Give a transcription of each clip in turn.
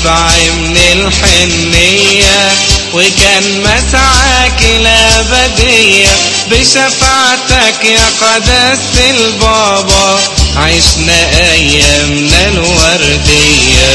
نبع من الحنية وكان مسعاك الأبدية بشفاعتك يا قداسة البابا عشنا أيامنا الوردية.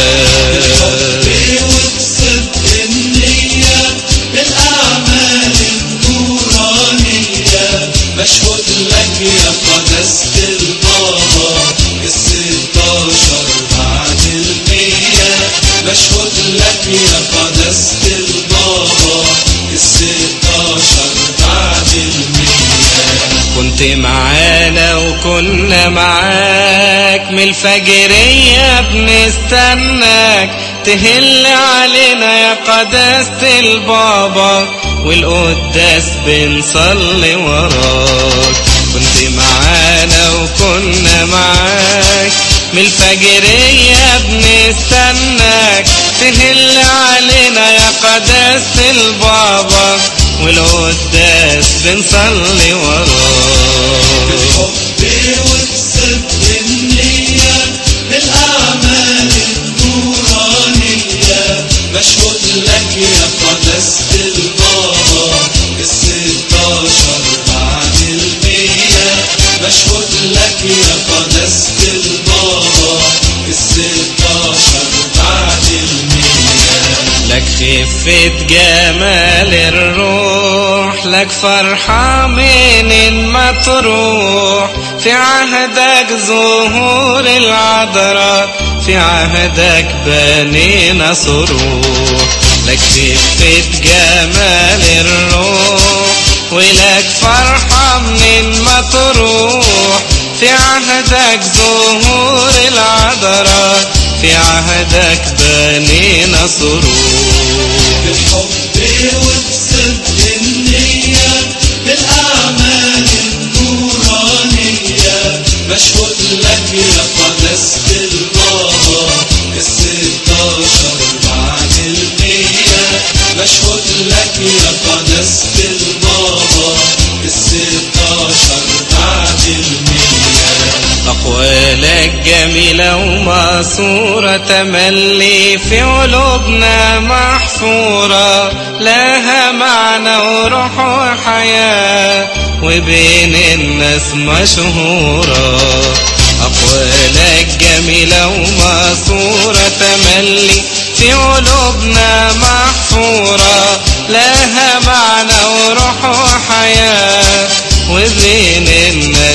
البابا بعد المية كنت معانا وكنا معاك من الفجرية بنستناك تهل علينا يا قداسة البابا والقداس بنصلي وراك. كنت معانا وكنا معاك من الفجرية بنستناك تهل علينا يا قداسة البابا والقداس بنصلي بالحب وبصدق النية النورانية لك يا البابا الستاشر بعد المية لك يا البابا الستاشر لك خفة جمال الروح لك فرحة من تروح. في عهدك ظهور العذراء في عهدك بنينا صروح. لك خفة جمال الروح ولك فرحة من تروح. في عهدك ظهور العذراء في عهدك بنينا صروح بالحب وبصدق النية بالأعمال النورانية مشهود لك يا قداسة البابا الستاشر بعد المية مشهود لك يا قداسة البابا الستاشر بعد المية أقوالك جميلة ومأثورة تملي في قلوبنا محفورة لها معنى وروح وحياة وبين الناس مشهورة. أقوالك جميلة ومأثورة تملي في قلوبنا محفورة لها معنى وروح وحياة وبين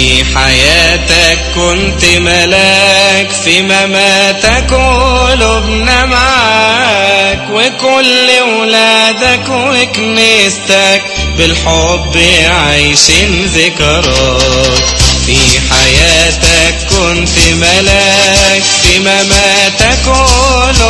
في حياتك كنت ملاك في مماتك قلوبنا معاك. وكل ولادك وكنيستك بالحب عايشين ذكراك. في حياتك كنت ملاك في مماتك قلوبنا